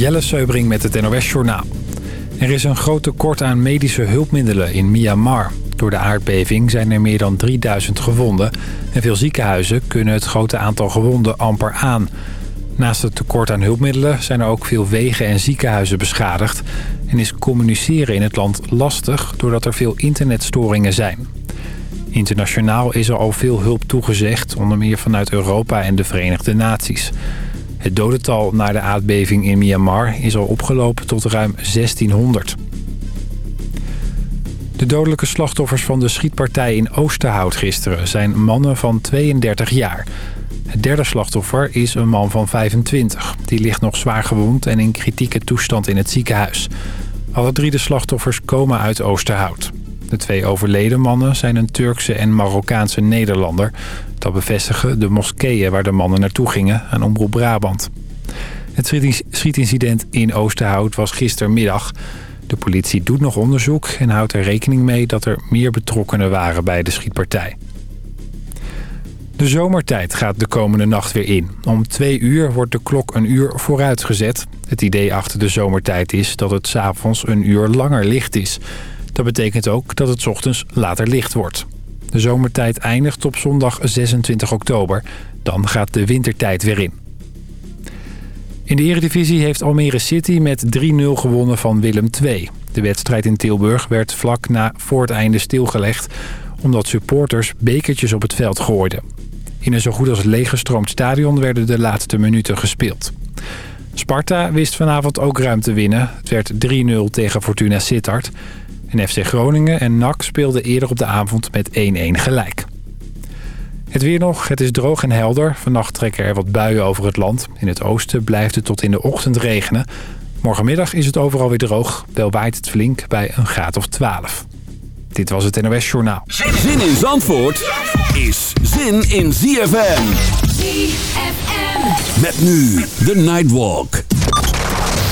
Jelle Seubring met het NOS Journaal. Er is een groot tekort aan medische hulpmiddelen in Myanmar. Door de aardbeving zijn er meer dan 3000 gewonden... en veel ziekenhuizen kunnen het grote aantal gewonden amper aan. Naast het tekort aan hulpmiddelen zijn er ook veel wegen en ziekenhuizen beschadigd... en is communiceren in het land lastig doordat er veel internetstoringen zijn. Internationaal is er al veel hulp toegezegd, onder meer vanuit Europa en de Verenigde Naties... Het dodental na de aardbeving in Myanmar is al opgelopen tot ruim 1600. De dodelijke slachtoffers van de schietpartij in Oosterhout gisteren zijn mannen van 32 jaar. Het derde slachtoffer is een man van 25. Die ligt nog zwaar gewond en in kritieke toestand in het ziekenhuis. Alle drie de slachtoffers komen uit Oosterhout. De twee overleden mannen zijn een Turkse en Marokkaanse Nederlander. Dat bevestigen de moskeeën waar de mannen naartoe gingen aan Omroep Brabant. Het schietincident in Oosterhout was gistermiddag. De politie doet nog onderzoek en houdt er rekening mee dat er meer betrokkenen waren bij de schietpartij. De zomertijd gaat de komende nacht weer in. Om twee uur wordt de klok een uur vooruitgezet. Het idee achter de zomertijd is dat het s'avonds een uur langer licht is. Dat betekent ook dat het ochtends later licht wordt. De zomertijd eindigt op zondag 26 oktober. Dan gaat de wintertijd weer in. In de eredivisie heeft Almere City met 3-0 gewonnen van Willem II. De wedstrijd in Tilburg werd vlak na voor stilgelegd... omdat supporters bekertjes op het veld gooiden. In een zo goed als leeggestroomd stadion werden de laatste minuten gespeeld. Sparta wist vanavond ook ruim te winnen. Het werd 3-0 tegen Fortuna Sittard. En FC Groningen en NAC speelden eerder op de avond met 1-1 gelijk. Het weer nog, het is droog en helder. Vannacht trekken er wat buien over het land. In het oosten blijft het tot in de ochtend regenen. Morgenmiddag is het overal weer droog. Wel waait het flink bij een graad of 12. Dit was het NOS Journaal. Zin in Zandvoort is zin in ZFM. ZFM. Met nu de Nightwalk.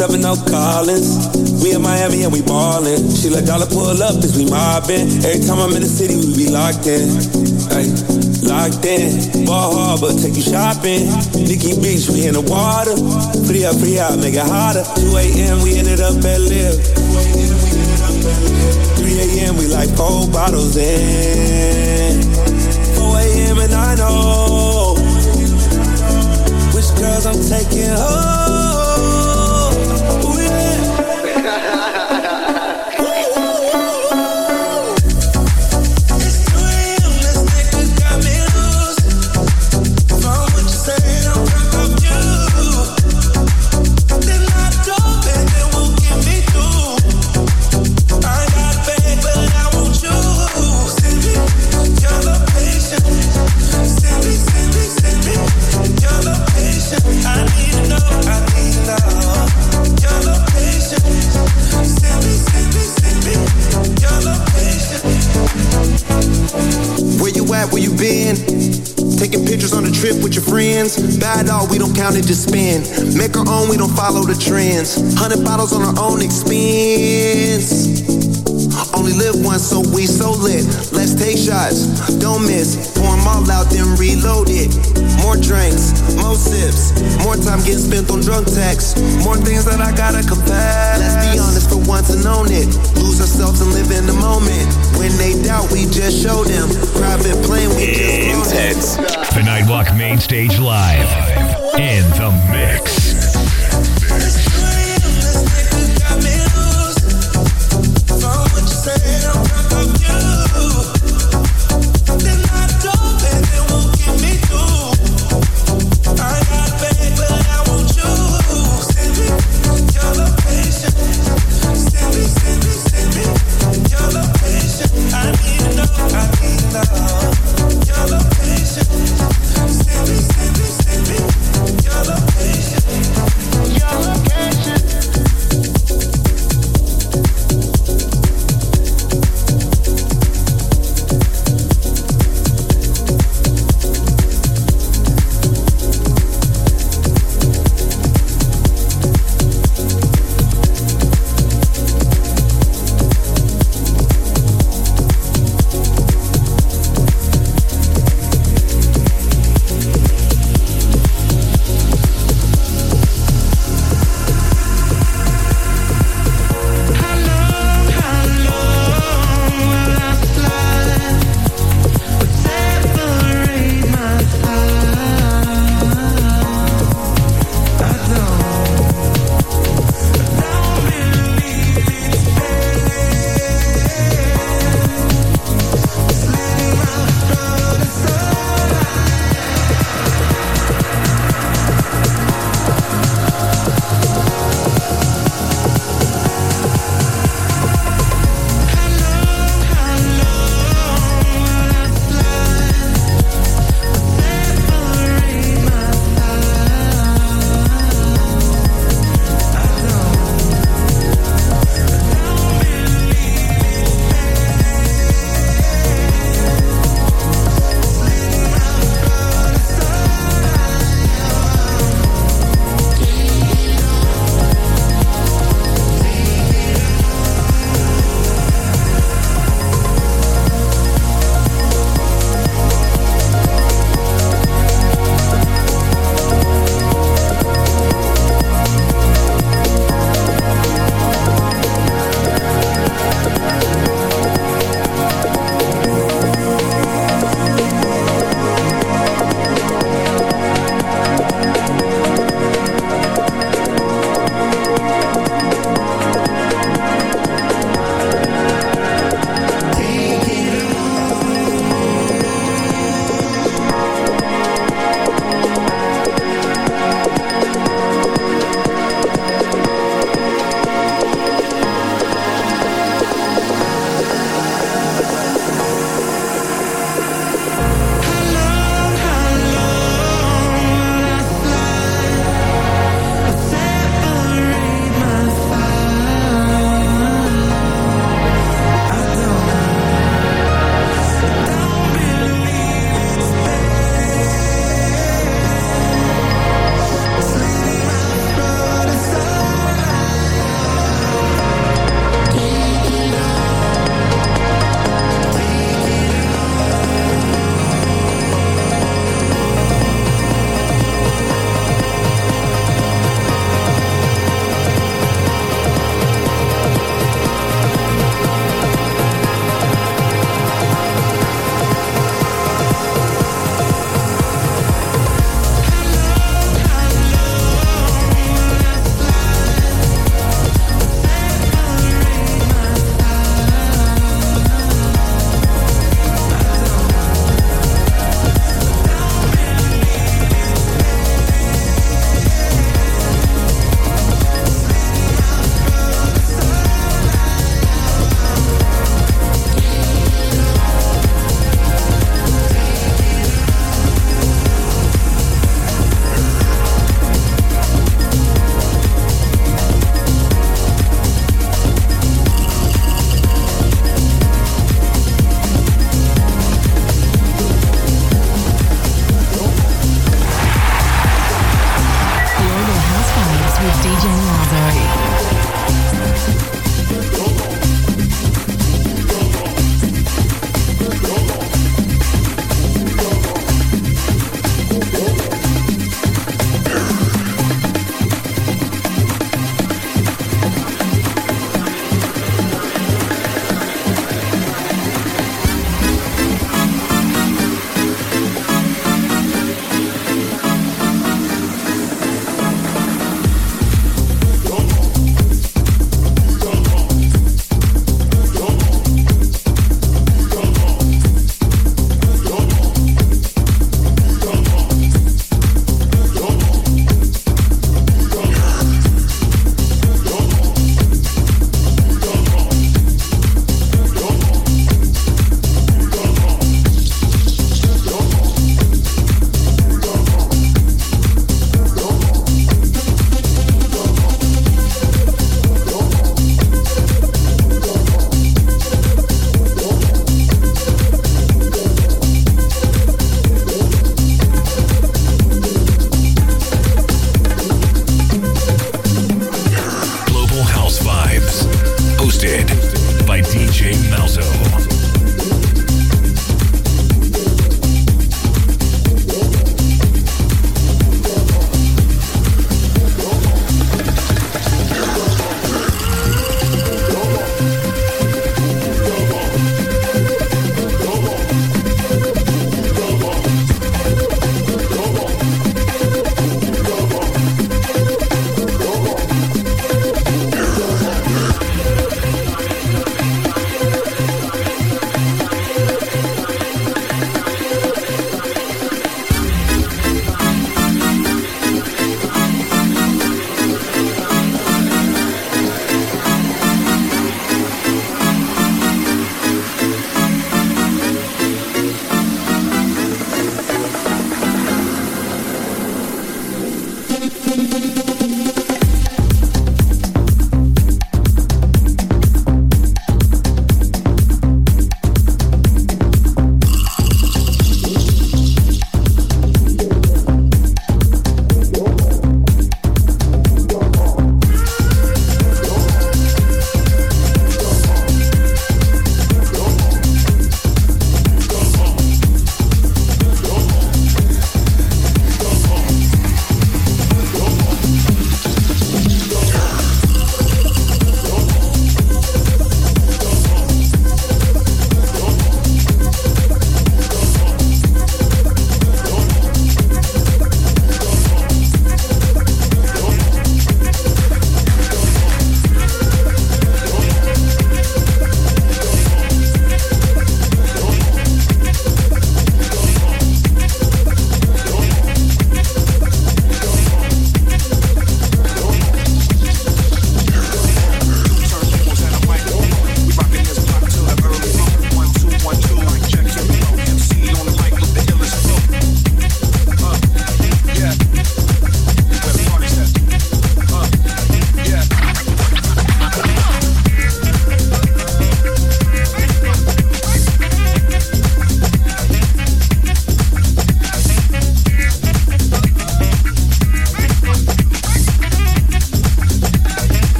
Seven oh seven oh Collins. We in Miami and we ballin'. She let dollar pull up as we mobbin'. Every time I'm in the city, we be locked in. Ay, locked in. Bal Harbour, take you shopping. Nikki Beach, we in the water. Free up, free out, make it hotter. 2 a.m. we ended up at LIV. 3 a.m. we like four bottles in. 4 a.m. and I know oh. Dog, we don't count it, just spend. Make our own, we don't follow the trends. Hundred bottles on our own expense. Only live once, so we so lit. Let's take shots, don't miss. Pour 'em all out, then reload it. More more drinks, more sips, more time getting spent on drunk texts, more things that I gotta confess. Let's be honest for once and own it. Lose ourselves and live in the moment. When they doubt, we just show them. Private plane, we just flown it. Intense. The Nightwalk Main Stage Live. In the mix.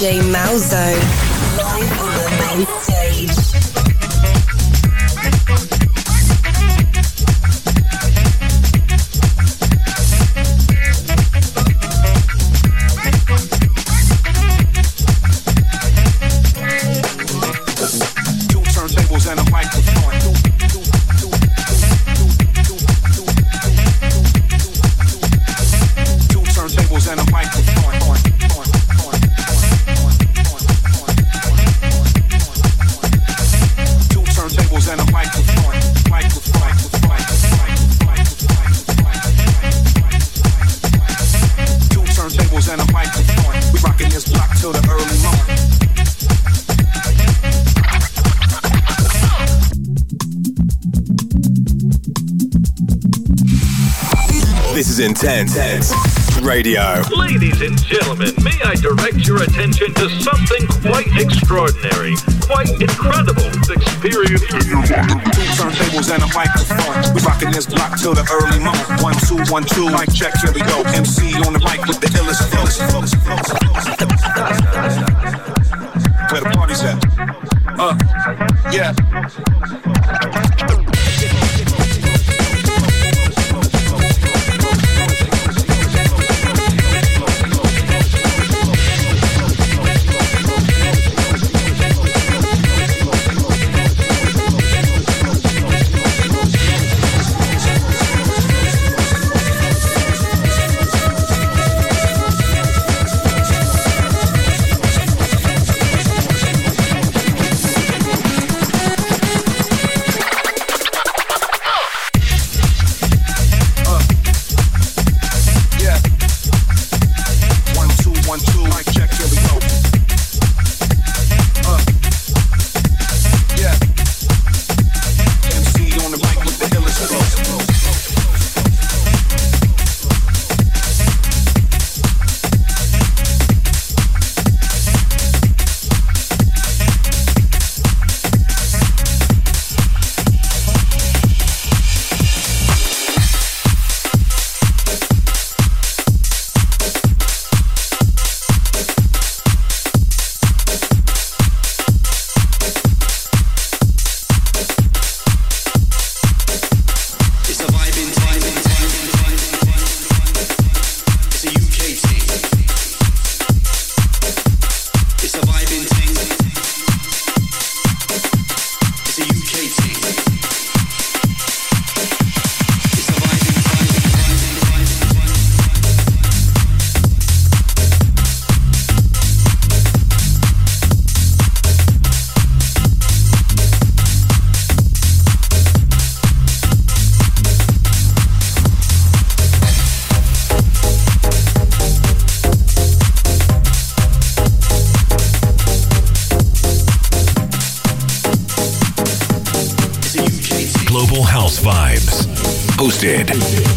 DJ Intense Radio. Ladies and gentlemen, may I direct your attention to something quite extraordinary, quite incredible experience. Two turntables and a microphone. We rocking this block till the early morning. One, two, one, two. Mic check, here we go. MC on the mic with the illest flow. Where the party's at? Uh, yeah. did.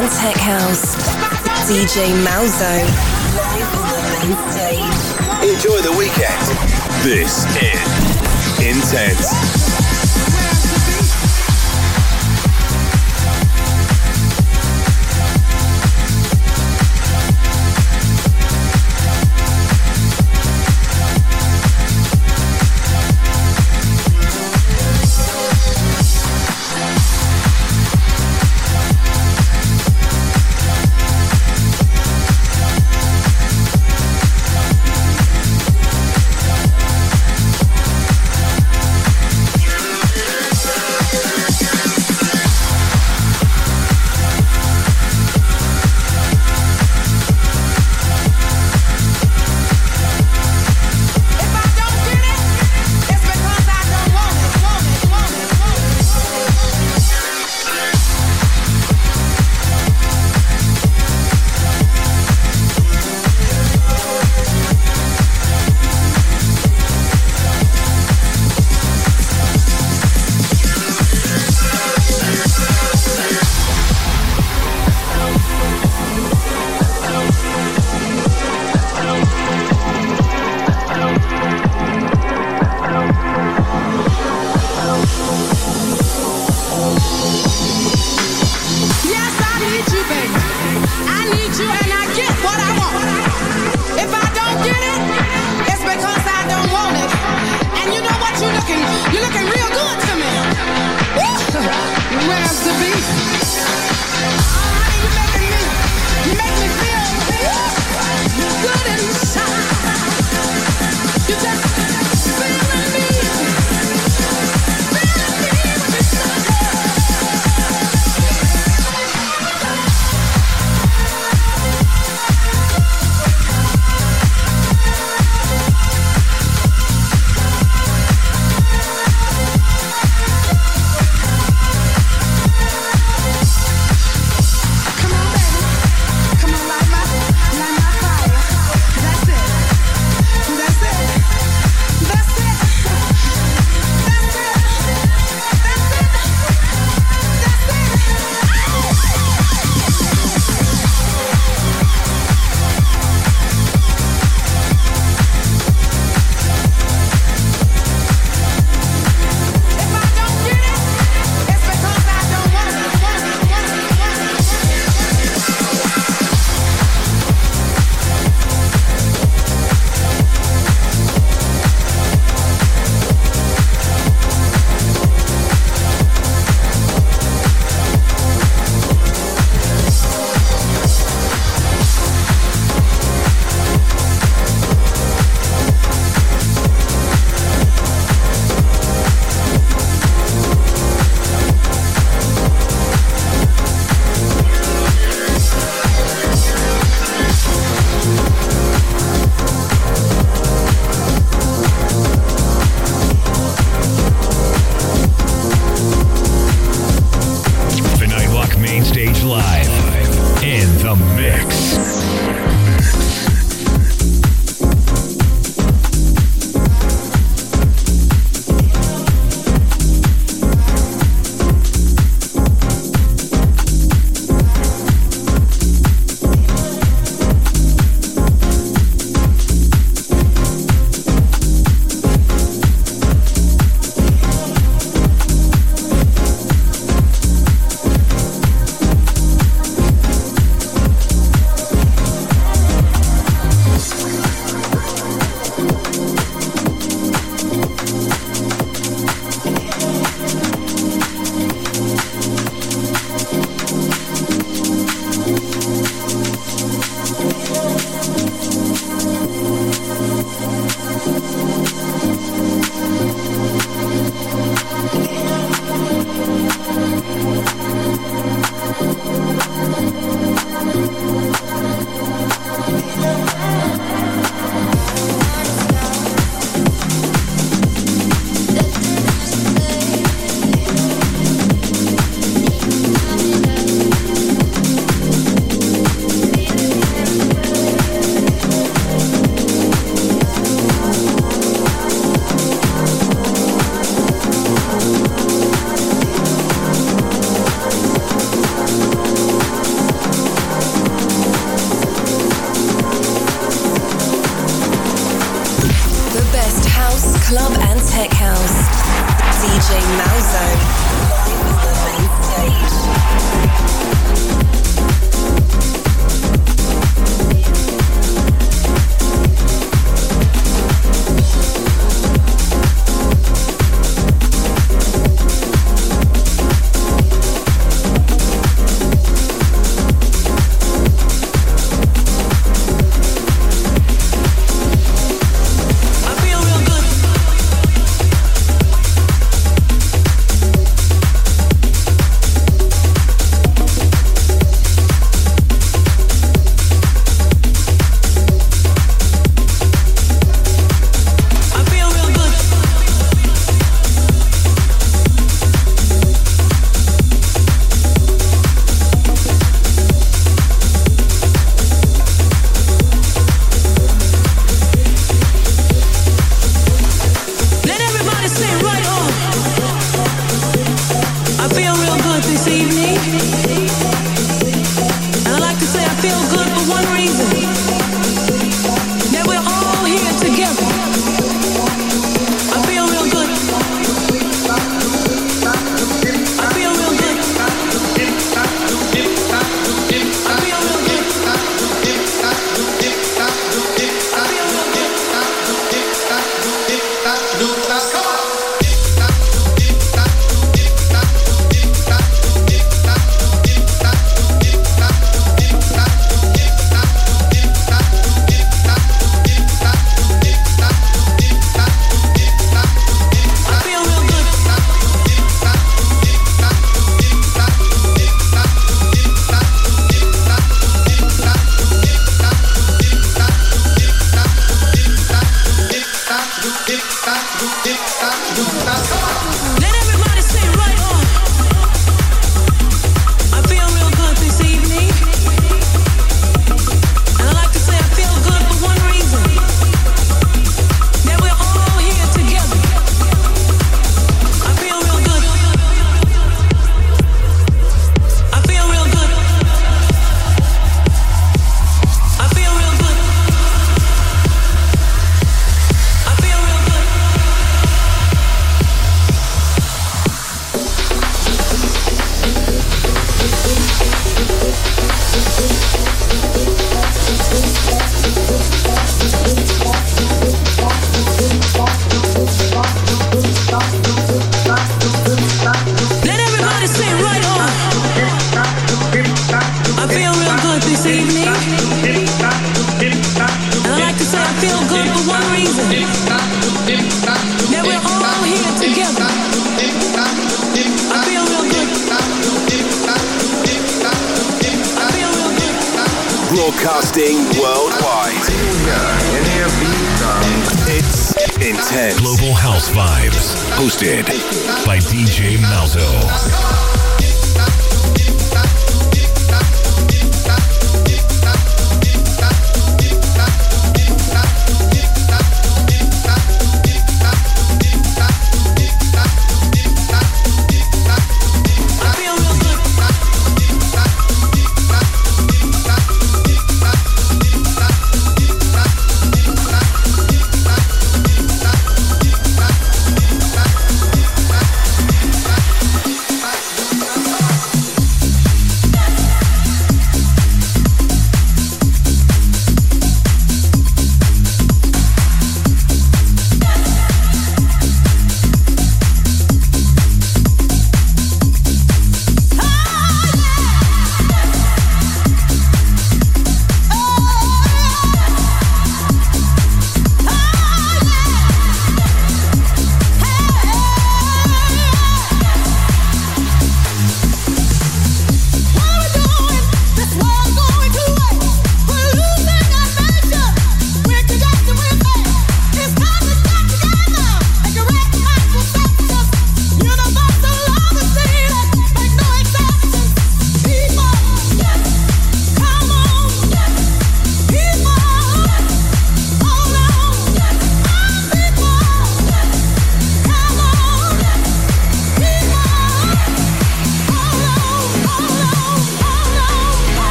and tech house. DJ Malzo. Enjoy the weekend. This is Intense.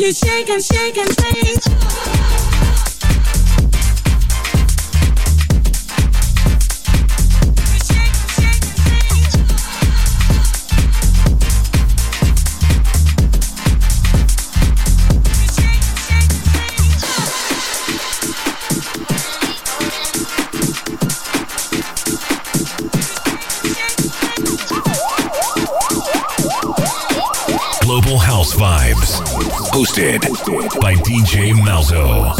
You're shaking, shaking things. Hosted by DJ Malzo.